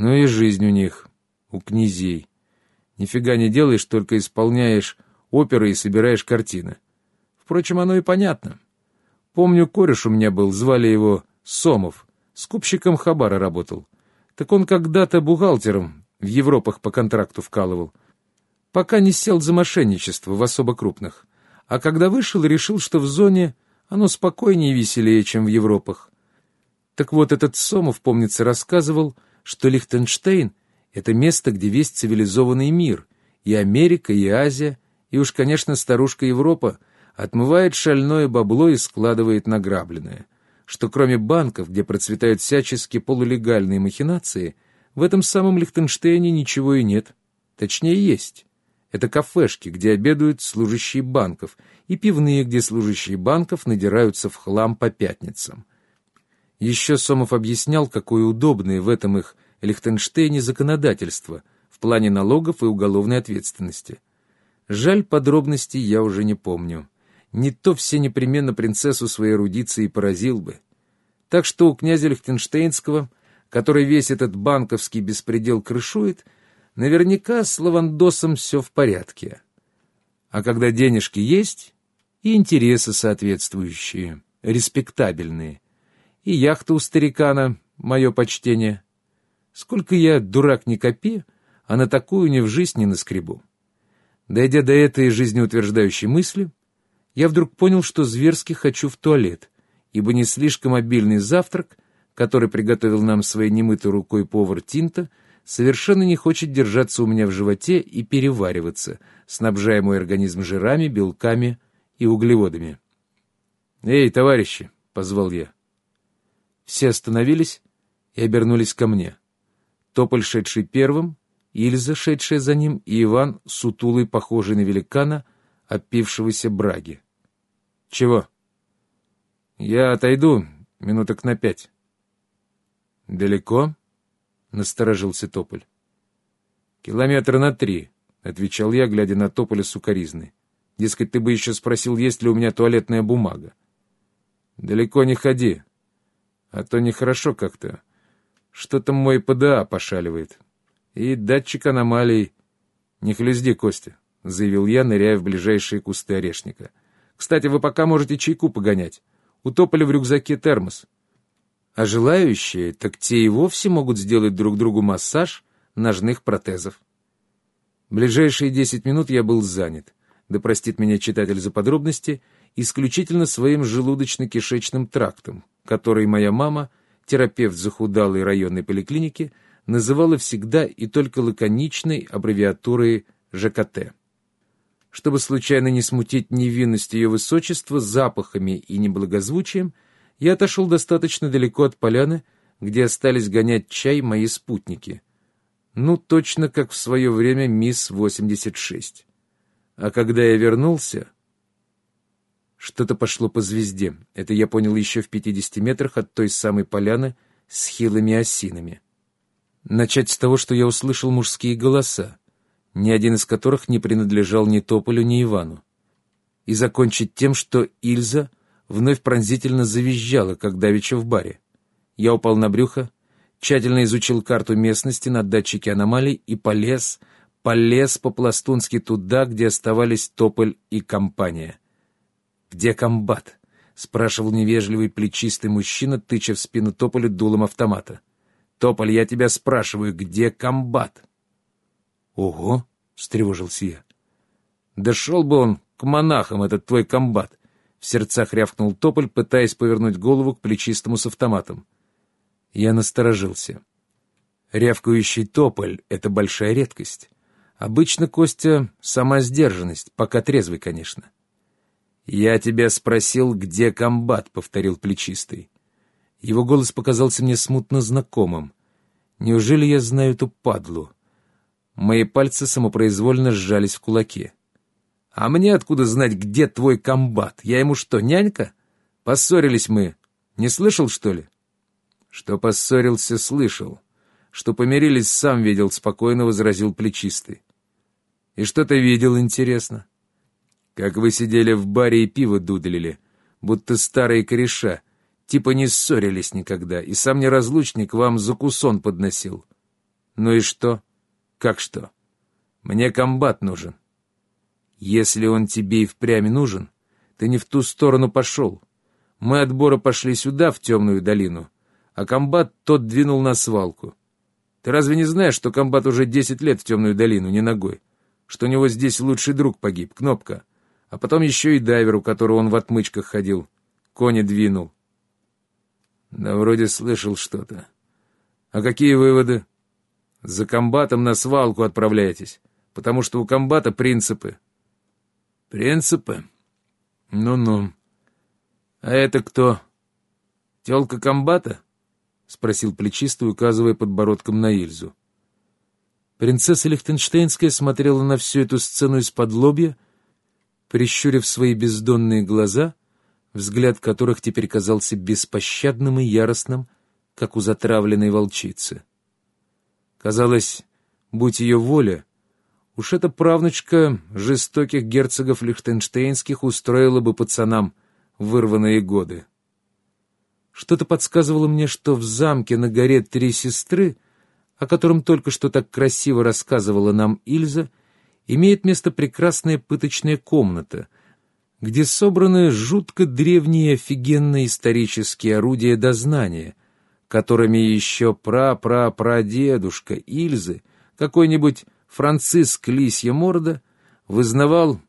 Ну и жизнь у них, у князей. Нифига не делаешь, только исполняешь оперы и собираешь картины. Впрочем, оно и понятно. Помню, кореш у меня был, звали его Сомов, скупщиком хабара работал. Так он когда-то бухгалтером в Европах по контракту вкалывал, пока не сел за мошенничество в особо крупных. А когда вышел, решил, что в зоне оно спокойнее и веселее, чем в Европах. Так вот, этот Сомов, помнится, рассказывал, что Лихтенштейн — это место, где весь цивилизованный мир, и Америка, и Азия, и уж, конечно, старушка Европа отмывает шальное бабло и складывает награбленное, что кроме банков, где процветают всячески полулегальные махинации, в этом самом Лихтенштейне ничего и нет. Точнее, есть. Это кафешки, где обедают служащие банков, и пивные, где служащие банков надираются в хлам по пятницам. Еще Сомов объяснял, какое удобное в этом их Лихтенштейне законодательство в плане налогов и уголовной ответственности. Жаль, подробностей я уже не помню. Не то все непременно принцессу своей эрудиции поразил бы. Так что у князя Лихтенштейнского, который весь этот банковский беспредел крышует, — Наверняка с Лавандосом все в порядке. А когда денежки есть, и интересы соответствующие, респектабельные, и яхта у старикана, мое почтение. Сколько я, дурак, не копи, а на такую ни в жизнь не наскребу. Дойдя до этой жизнеутверждающей мысли, я вдруг понял, что зверски хочу в туалет, ибо не слишком обильный завтрак, который приготовил нам своей немытой рукой повар Тинта, совершенно не хочет держаться у меня в животе и перевариваться, снабжая мой организм жирами, белками и углеводами. «Эй, товарищи!» — позвал я. Все остановились и обернулись ко мне. Тополь, шедший первым, Ильза, шедшая за ним, и Иван, сутулый, похожий на великана, опившегося браги. «Чего?» «Я отойду минуток на пять». «Далеко?» — насторожился Тополь. «Километра на три», — отвечал я, глядя на Тополя сукоризны. «Дескать, ты бы еще спросил, есть ли у меня туалетная бумага». «Далеко не ходи, а то нехорошо как-то. Что-то мой ПДА пошаливает. И датчик аномалий. Не хлюзди, Костя», — заявил я, ныряя в ближайшие кусты орешника. «Кстати, вы пока можете чайку погонять. У Тополя в рюкзаке термос а желающие, так те и вовсе могут сделать друг другу массаж ножных протезов. Ближайшие десять минут я был занят, да простит меня читатель за подробности, исключительно своим желудочно-кишечным трактом, который моя мама, терапевт захудалой районной поликлиники, называла всегда и только лаконичной аббревиатурой ЖКТ. Чтобы случайно не смутить невинность ее высочества запахами и неблагозвучием, я отошел достаточно далеко от поляны, где остались гонять чай мои спутники. Ну, точно как в свое время МИС-86. А когда я вернулся... Что-то пошло по звезде. Это я понял еще в 50 метрах от той самой поляны с хилыми осинами. Начать с того, что я услышал мужские голоса, ни один из которых не принадлежал ни Тополю, ни Ивану. И закончить тем, что Ильза вновь пронзительно завизжала, как давеча в баре. Я упал на брюхо, тщательно изучил карту местности на датчике аномалий и полез, полез по-пластунски туда, где оставались Тополь и компания. «Где комбат?» — спрашивал невежливый плечистый мужчина, тыча в спину Тополю дулом автомата. «Тополь, я тебя спрашиваю, где комбат?» «Ого!» — встревожился я. «Да шел бы он к монахам, этот твой комбат. В сердцах рявкнул Тополь, пытаясь повернуть голову к плечистому с автоматом. Я насторожился. Рявкающий Тополь — это большая редкость. Обычно Костя — сама сдержанность, пока трезвый, конечно. «Я тебя спросил, где комбат», — повторил плечистый. Его голос показался мне смутно знакомым. Неужели я знаю эту падлу? Мои пальцы самопроизвольно сжались в кулаке. А мне откуда знать, где твой комбат? Я ему что, нянька? Поссорились мы. Не слышал, что ли? Что поссорился, слышал. Что помирились, сам видел, спокойно возразил плечистый. И что ты видел, интересно? Как вы сидели в баре и пиво дудлили, будто старые кореша, типа не ссорились никогда, и сам неразлучник вам закусон подносил. Ну и что? Как что? Мне комбат нужен. Если он тебе и впрямь нужен, ты не в ту сторону пошел. Мы от Бора пошли сюда, в темную долину, а комбат тот двинул на свалку. Ты разве не знаешь, что комбат уже десять лет в темную долину, не ногой? Что у него здесь лучший друг погиб, Кнопка. А потом еще и дайвер, у которого он в отмычках ходил. Кони двинул. Да вроде слышал что-то. А какие выводы? За комбатом на свалку отправляйтесь, потому что у комбата принципы. Принципы? Ну-ну. А это кто? Телка комбата? Спросил плечистый, указывая подбородком на Ильзу. Принцесса Лихтенштейнская смотрела на всю эту сцену из-под лобья, прищурив свои бездонные глаза, взгляд которых теперь казался беспощадным и яростным, как у затравленной волчицы. Казалось, будь ее воля, уж эта правнучка жестоких герцогов лихтенштейнских устроила бы пацанам вырванные годы. Что-то подсказывало мне, что в замке на горе Три Сестры, о котором только что так красиво рассказывала нам Ильза, имеет место прекрасная пыточная комната, где собраны жутко древние офигенные исторические орудия дознания, которыми еще пра-пра-прадедушка Ильзы, какой-нибудь Франциск Лисья Морда, вызнавал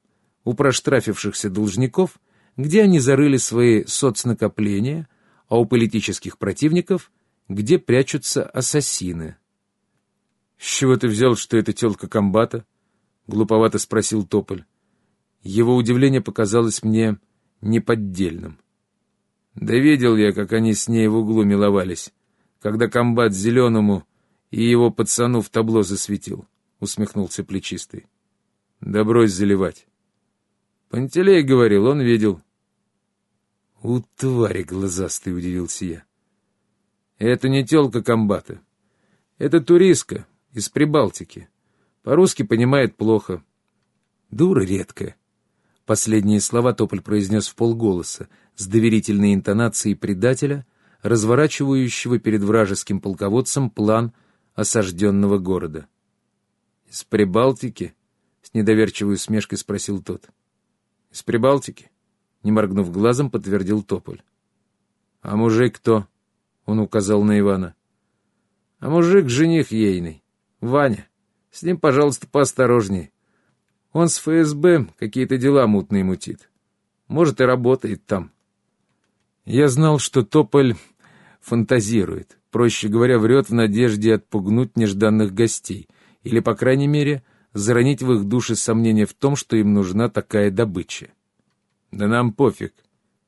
у проштрафившихся должников, где они зарыли свои соцнакопления, а у политических противников, где прячутся ассасины. — С чего ты взял, что это телка комбата? — глуповато спросил Тополь. Его удивление показалось мне неподдельным. Да видел я, как они с ней в углу миловались, когда комбат зеленому и его пацану в табло засветил, — усмехнулся плечистый. Да брось заливать. Пантелей говорил, он видел. У твари глазастый, — удивился я. Это не телка комбата. Это туристка из Прибалтики. По-русски понимает плохо. Дура редкая. Последние слова Тополь произнес в полголоса, с доверительной интонацией предателя, разворачивающего перед вражеским полководцем план осажденного города. «Из Прибалтики?» — с недоверчивой усмешкой спросил тот. «Из Прибалтики?» — не моргнув глазом, подтвердил Тополь. «А мужик кто?» — он указал на Ивана. «А мужик — жених ейный. Ваня. С ним, пожалуйста, поосторожней. Он с ФСБ какие-то дела мутные мутит. Может, и работает там. Я знал, что Тополь фантазирует, проще говоря, врет в надежде отпугнуть нежданных гостей, или, по крайней мере, заронить в их души сомнение в том, что им нужна такая добыча. Да нам пофиг,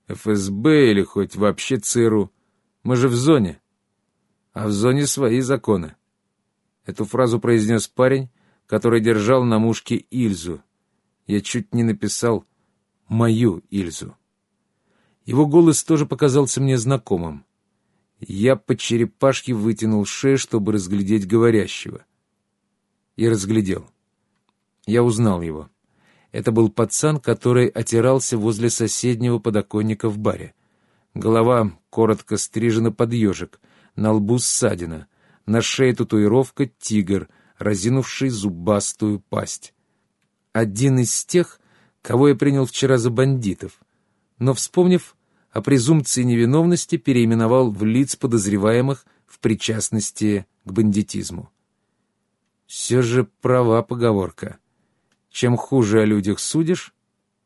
ФСБ или хоть вообще ЦРУ. Мы же в зоне. А в зоне свои законы. Эту фразу произнес парень, который держал на мушке Ильзу. Я чуть не написал «мою Ильзу». Его голос тоже показался мне знакомым. Я по черепашке вытянул шею, чтобы разглядеть говорящего. И разглядел. Я узнал его. Это был пацан, который отирался возле соседнего подоконника в баре. Голова коротко стрижена под ежик, на лбу ссадина, на шее татуировка «Тигр», разинувший зубастую пасть. Один из тех, кого я принял вчера за бандитов, но, вспомнив о презумпции невиновности, переименовал в лиц подозреваемых в причастности к бандитизму. Все же права поговорка. Чем хуже о людях судишь,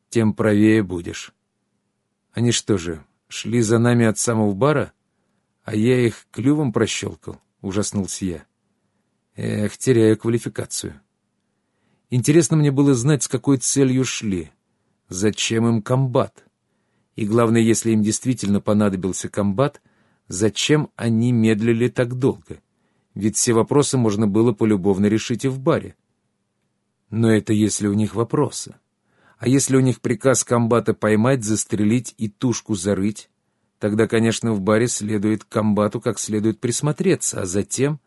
тем правее будешь. Они что же, шли за нами от самого бара, а я их клювом прощелкал? Ужаснулся я. Эх, теряю квалификацию. Интересно мне было знать, с какой целью шли. Зачем им комбат? И главное, если им действительно понадобился комбат, зачем они медлили так долго? Ведь все вопросы можно было полюбовно решить и в баре. Но это если у них вопросы. А если у них приказ комбата поймать, застрелить и тушку зарыть, тогда, конечно, в баре следует к комбату как следует присмотреться, а затем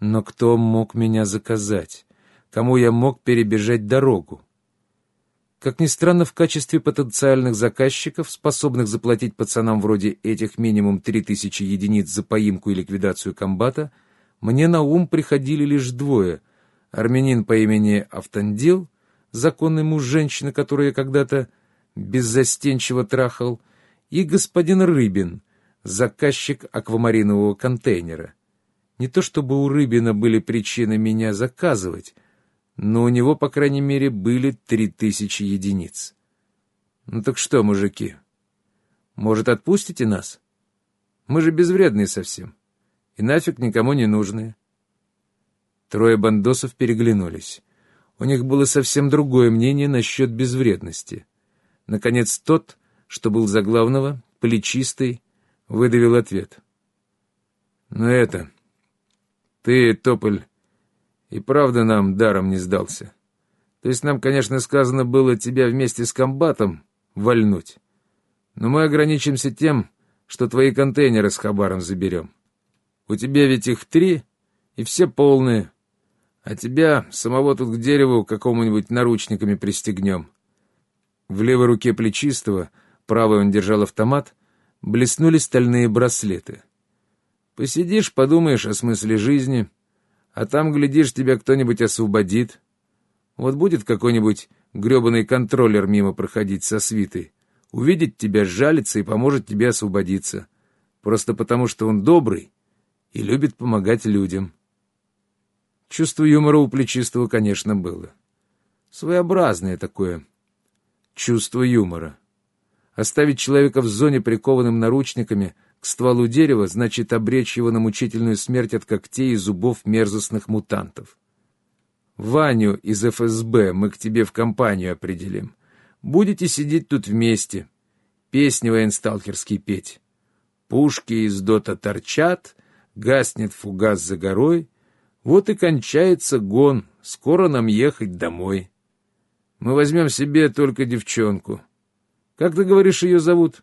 но кто мог меня заказать? Кому я мог перебежать дорогу? Как ни странно, в качестве потенциальных заказчиков, способных заплатить пацанам вроде этих минимум 3000 единиц за поимку и ликвидацию комбата, мне на ум приходили лишь двое — армянин по имени Автандил, законный муж женщины, которую я когда-то беззастенчиво трахал, и господин Рыбин, заказчик аквамаринового контейнера. Не то чтобы у Рыбина были причины меня заказывать, но у него, по крайней мере, были три тысячи единиц. Ну так что, мужики, может, отпустите нас? Мы же безвредные совсем и нафиг никому не нужные. Трое бандосов переглянулись. У них было совсем другое мнение насчет безвредности. Наконец тот, что был за главного, плечистый, выдавил ответ. «Ну это... Ты, Тополь, и правда нам даром не сдался. То есть нам, конечно, сказано было тебя вместе с комбатом вальнуть. Но мы ограничимся тем, что твои контейнеры с хабаром заберем. У тебя ведь их три, и все полные. А тебя самого тут к дереву какому-нибудь наручниками пристегнем. В левой руке плечистого, правой он держал автомат, блеснули стальные браслеты. Посидишь, подумаешь о смысле жизни, а там, глядишь, тебя кто-нибудь освободит. Вот будет какой-нибудь гребаный контроллер мимо проходить со свитой, увидит тебя, жалится и поможет тебе освободиться. Просто потому, что он добрый и любит помогать людям. Чувство юмора у плечистого, конечно, было. Своеобразное такое чувство юмора. Оставить человека в зоне прикованным наручниками к стволу дерева значит обречь его на мучительную смерть от когтей и зубов мерзостных мутантов. Ваню из ФСБ мы к тебе в компанию определим. Будете сидеть тут вместе, песни военсталкерские петь. Пушки из дота торчат, гаснет фугас за горой, вот и кончается гон, скоро нам ехать домой. Мы возьмем себе только девчонку. Как ты говоришь, ее зовут?